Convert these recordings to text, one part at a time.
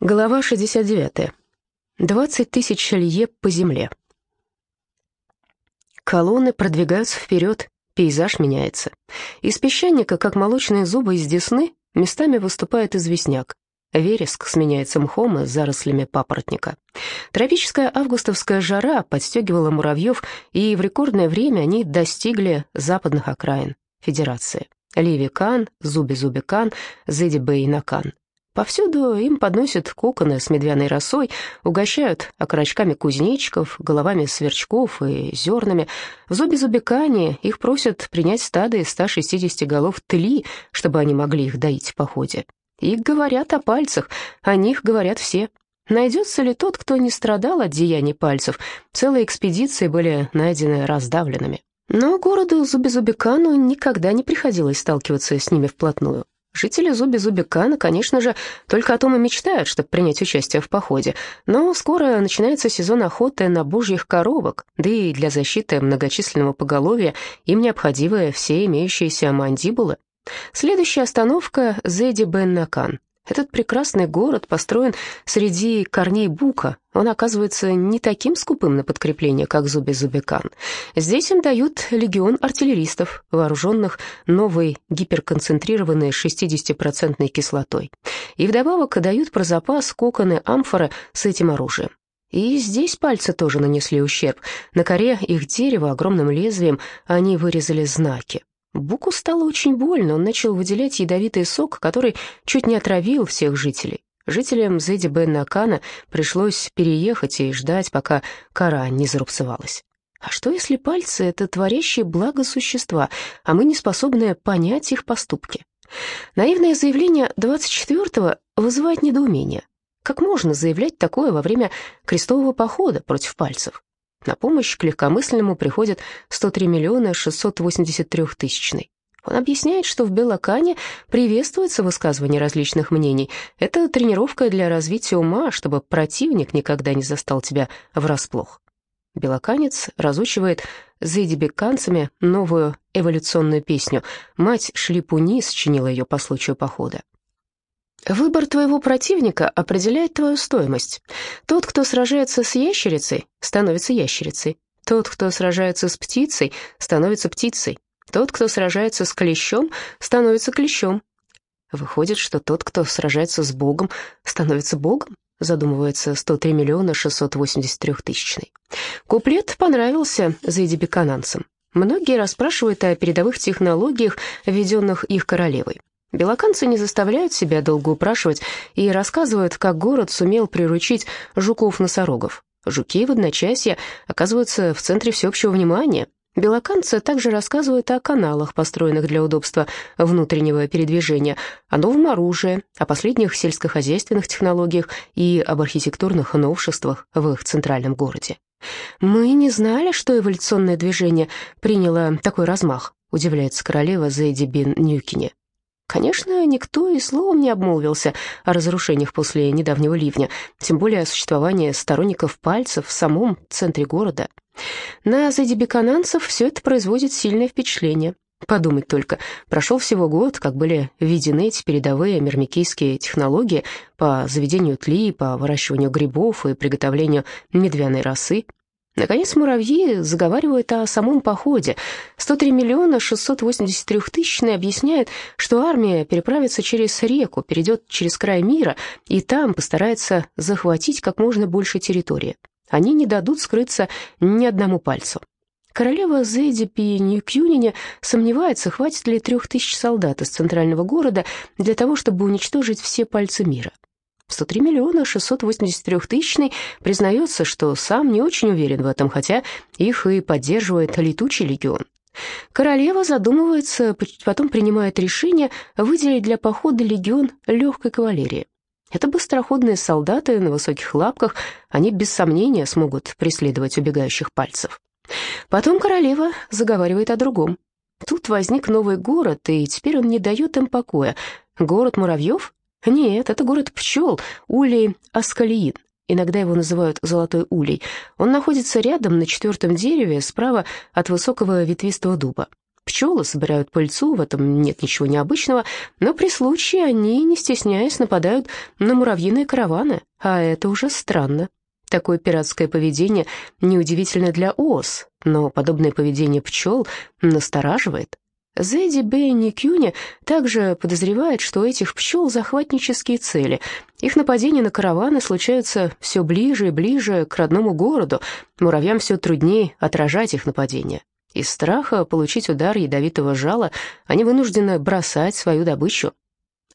Глава 69. 20 тысяч лье по земле. Колонны продвигаются вперед, пейзаж меняется. Из песчаника, как молочные зубы из десны, местами выступает известняк. Вереск сменяется мхом и зарослями папоротника. Тропическая августовская жара подстегивала муравьев, и в рекордное время они достигли западных окраин Федерации. Ливи-Кан, Зуби-Зуби-Кан, Зеди-Бэй-Накан. Повсюду им подносят коконы с медвяной росой, угощают окорочками кузнечиков, головами сверчков и зернами. В зубе-зубекане их просят принять стадо из 160 голов тли, чтобы они могли их доить в походе. И говорят о пальцах, о них говорят все. Найдется ли тот, кто не страдал от деяний пальцев? Целые экспедиции были найдены раздавленными. Но городу Зубезубекану никогда не приходилось сталкиваться с ними вплотную. Жители Зуби-Зубикана, конечно же, только о том и мечтают, чтобы принять участие в походе, но скоро начинается сезон охоты на божьих коровок, да и для защиты многочисленного поголовья им необходимы все имеющиеся мандибулы. Следующая остановка — Зеди-Бен-Накан, этот прекрасный город построен среди корней бука. Он оказывается не таким скупым на подкрепление, как Зуби-Зубикан. Здесь им дают легион артиллеристов, вооруженных новой гиперконцентрированной 60% кислотой. И вдобавок дают про запас коконы амфоры с этим оружием. И здесь пальцы тоже нанесли ущерб. На коре их дерева огромным лезвием они вырезали знаки. Буку стало очень больно, он начал выделять ядовитый сок, который чуть не отравил всех жителей. Жителям Зеди Бен Накана пришлось переехать и ждать, пока кора не зарубцевалась. А что, если пальцы — это творящие благо существа, а мы не способны понять их поступки? Наивное заявление 24-го вызывает недоумение. Как можно заявлять такое во время крестового похода против пальцев? На помощь к легкомысленному приходит 103 миллиона 683 тысячный. Он объясняет, что в Белокане приветствуется высказывание различных мнений. Это тренировка для развития ума, чтобы противник никогда не застал тебя врасплох. Белоканец разучивает зейдибекканцами новую эволюционную песню. Мать Шлипуни сочинила ее по случаю похода. Выбор твоего противника определяет твою стоимость. Тот, кто сражается с ящерицей, становится ящерицей. Тот, кто сражается с птицей, становится птицей. Тот, кто сражается с клещом, становится клещом. Выходит, что тот, кто сражается с Богом, становится Богом? Задумывается 103 миллиона 683 тысячный. Куплет понравился заидибекананцам. Многие расспрашивают о передовых технологиях, введенных их королевой. Белоканцы не заставляют себя долго упрашивать и рассказывают, как город сумел приручить жуков-носорогов. Жуки в одночасье оказываются в центре всеобщего внимания. Белоканцы также рассказывают о каналах, построенных для удобства внутреннего передвижения, о новом оружии, о последних сельскохозяйственных технологиях и об архитектурных новшествах в их центральном городе. «Мы не знали, что эволюционное движение приняло такой размах», удивляется королева Зейди Бин Ньюкине. Конечно, никто и словом не обмолвился о разрушениях после недавнего ливня, тем более о существовании сторонников пальцев в самом центре города. На задебекананцев все это производит сильное впечатление. Подумать только, прошел всего год, как были введены эти передовые мирмикийские технологии по заведению тли, по выращиванию грибов и приготовлению медвяной росы. Наконец муравьи заговаривают о самом походе. 103 миллиона 683 тысячные объясняют, что армия переправится через реку, перейдет через край мира и там постарается захватить как можно больше территории. Они не дадут скрыться ни одному пальцу. Королева Зейди Пи Ньюкюнине сомневается, хватит ли трех тысяч солдат из центрального города для того, чтобы уничтожить все пальцы мира. 103 миллиона 683 тысячный признается, что сам не очень уверен в этом, хотя их и поддерживает летучий легион. Королева задумывается, потом принимает решение выделить для похода легион легкой кавалерии. Это быстроходные солдаты на высоких лапках, они без сомнения смогут преследовать убегающих пальцев. Потом королева заговаривает о другом. Тут возник новый город, и теперь он не дает им покоя. Город муравьев? Нет, это город пчел, улей Аскалиин. Иногда его называют «золотой улей». Он находится рядом, на четвертом дереве, справа от высокого ветвистого дуба. Пчелы собирают пыльцу, в этом нет ничего необычного, но при случае они, не стесняясь, нападают на муравьиные караваны, а это уже странно. Такое пиратское поведение неудивительно для ос, но подобное поведение пчел настораживает. Зэдди Бенни Кюни также подозревает, что этих пчел захватнические цели. Их нападения на караваны случаются все ближе и ближе к родному городу. Муравьям все труднее отражать их нападения. Из страха получить удар ядовитого жала они вынуждены бросать свою добычу.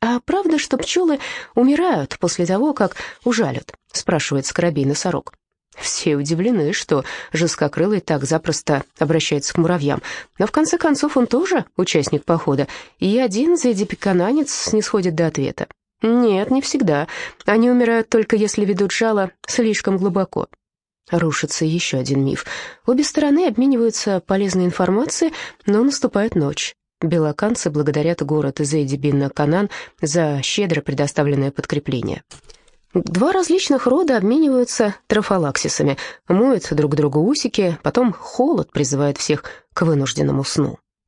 «А правда, что пчелы умирают после того, как ужалят?» — спрашивает скоробей-носорог. Все удивлены, что жесткокрылый так запросто обращается к муравьям. Но в конце концов он тоже участник похода, и один зайдипекананец не сходит до ответа. Нет, не всегда. Они умирают только если ведут жало слишком глубоко. Рушится еще один миф. Обе стороны обмениваются полезной информацией, но наступает ночь. Белоканцы благодарят город Изейди Канан за щедро предоставленное подкрепление. Два различных рода обмениваются трофалаксисами, моют друг другу усики, потом холод призывает всех к вынужденному сну.